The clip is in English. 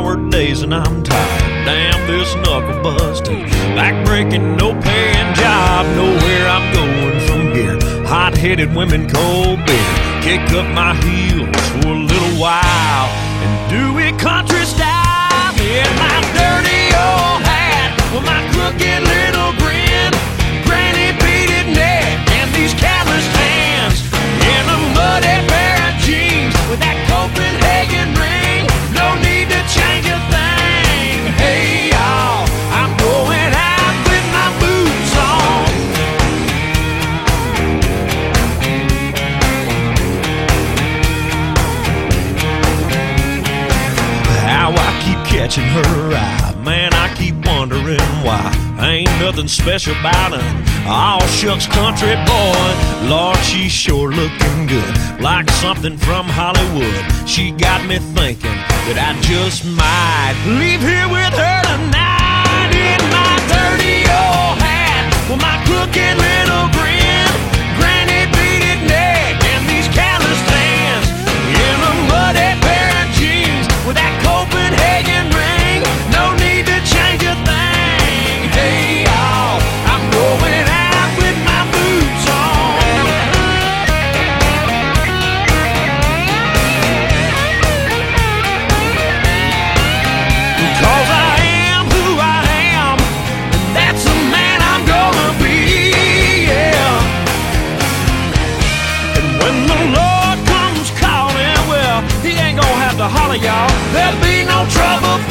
coward days and I'm tired. Damn this knuckle busting, back breaking, no paying job. Nowhere I'm going from here. Hot headed women, cold beer. Kick up my heels for a little while and do it country style. Yeah, catching her eye, man, I keep wondering why. Ain't nothing special about her. All shucks, country boy. Lord, she's sure looking good, like something from Hollywood. She got me thinking that I just might leave the Lord comes calling, well, he ain't gonna have to holler, y'all. There'll be no trouble